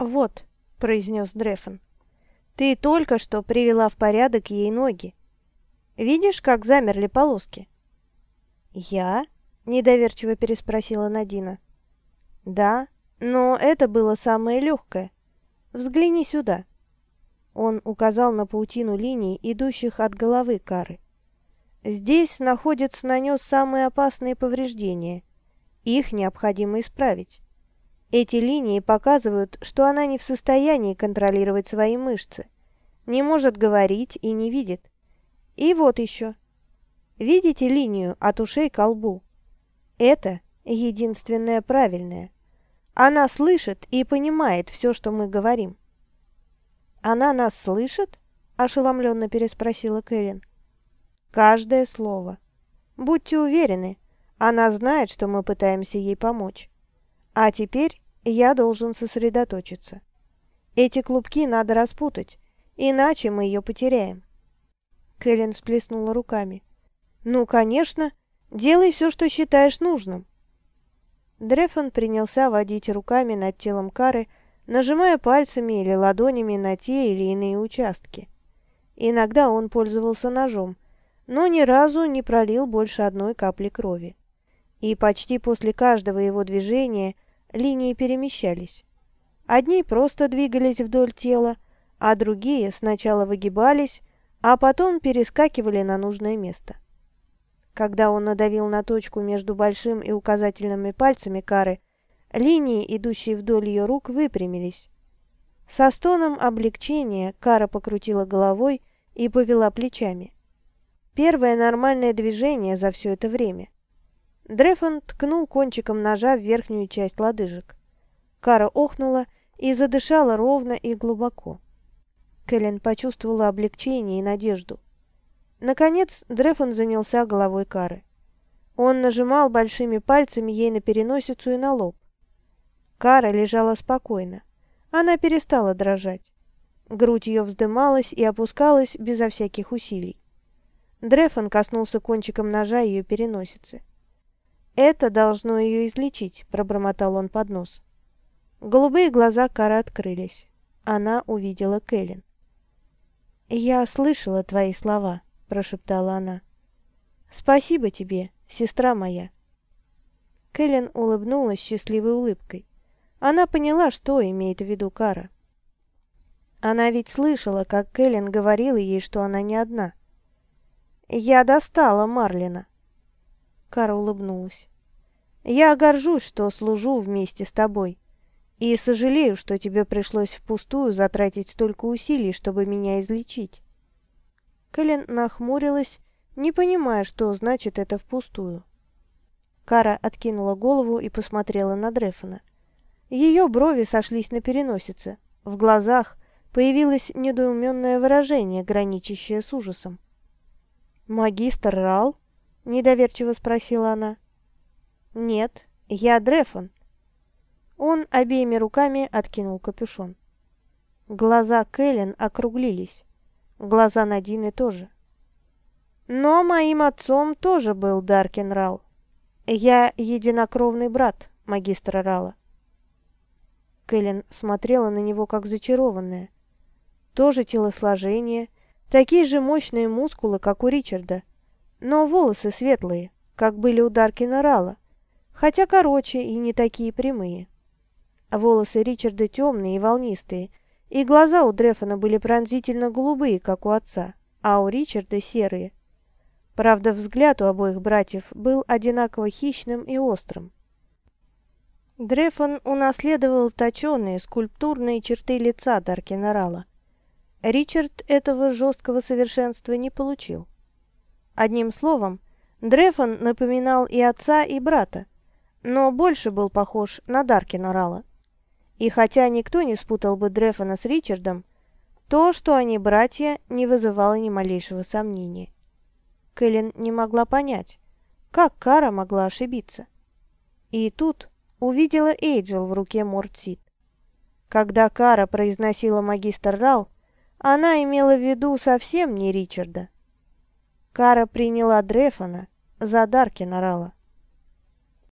«Вот», — произнес Дрефон, — «ты только что привела в порядок ей ноги. Видишь, как замерли полоски?» «Я?» — недоверчиво переспросила Надина. «Да, но это было самое легкое. Взгляни сюда». Он указал на паутину линий, идущих от головы Кары. Здесь находится нанес самые опасные повреждения. Их необходимо исправить. Эти линии показывают, что она не в состоянии контролировать свои мышцы, не может говорить и не видит. И вот еще. Видите линию от ушей к лбу? Это единственное правильное. Она слышит и понимает все, что мы говорим. «Она нас слышит?» – ошеломленно переспросила Кэрин. «Каждое слово. Будьте уверены, она знает, что мы пытаемся ей помочь. А теперь я должен сосредоточиться. Эти клубки надо распутать, иначе мы ее потеряем». Кэлен сплеснула руками. «Ну, конечно, делай все, что считаешь нужным». Дрефон принялся водить руками над телом Кары, нажимая пальцами или ладонями на те или иные участки. Иногда он пользовался ножом, но ни разу не пролил больше одной капли крови. И почти после каждого его движения линии перемещались. Одни просто двигались вдоль тела, а другие сначала выгибались, а потом перескакивали на нужное место. Когда он надавил на точку между большим и указательными пальцами Кары, Линии, идущие вдоль ее рук, выпрямились. Со стоном облегчения Кара покрутила головой и повела плечами. Первое нормальное движение за все это время. Дрефон ткнул кончиком ножа в верхнюю часть лодыжек. Кара охнула и задышала ровно и глубоко. Кэлен почувствовала облегчение и надежду. Наконец Дрефон занялся головой Кары. Он нажимал большими пальцами ей на переносицу и на лоб. Кара лежала спокойно. Она перестала дрожать. Грудь ее вздымалась и опускалась безо всяких усилий. Дрефон коснулся кончиком ножа ее переносицы. «Это должно ее излечить», — пробормотал он под нос. Голубые глаза Кары открылись. Она увидела Кэлен. «Я слышала твои слова», — прошептала она. «Спасибо тебе, сестра моя». Кэлен улыбнулась счастливой улыбкой. Она поняла, что имеет в виду Кара. Она ведь слышала, как Кэлен говорила ей, что она не одна. «Я достала Марлина». Кара улыбнулась. «Я горжусь, что служу вместе с тобой, и сожалею, что тебе пришлось впустую затратить столько усилий, чтобы меня излечить». Кэлен нахмурилась, не понимая, что значит это впустую. Кара откинула голову и посмотрела на Дрефона. Ее брови сошлись на переносице. В глазах появилось недоуменное выражение, граничащее с ужасом. «Магистр Рал?» – недоверчиво спросила она. «Нет, я Дрефон». Он обеими руками откинул капюшон. Глаза Кэлен округлились. Глаза Надины тоже. Но моим отцом тоже был Даркин Рал. Я единокровный брат магистра Рала. Кэлен смотрела на него как зачарованная. Тоже телосложение, такие же мощные мускулы, как у Ричарда, но волосы светлые, как были у Даркина Рала, хотя короче и не такие прямые. Волосы Ричарда темные и волнистые, и глаза у Дрефона были пронзительно голубые, как у отца, а у Ричарда серые. Правда, взгляд у обоих братьев был одинаково хищным и острым. Дрефон унаследовал точеные скульптурные черты лица Даркина Рала. Ричард этого жесткого совершенства не получил. Одним словом, Дрефон напоминал и отца, и брата, но больше был похож на Даркина Рала. И хотя никто не спутал бы Дрефона с Ричардом, то, что они братья, не вызывало ни малейшего сомнения. Кэлен не могла понять, как Кара могла ошибиться. И тут увидела Эйджел в руке Мортсид. Когда Кара произносила магистр Рал, она имела в виду совсем не Ричарда. Кара приняла Дрефона за Даркина Рала.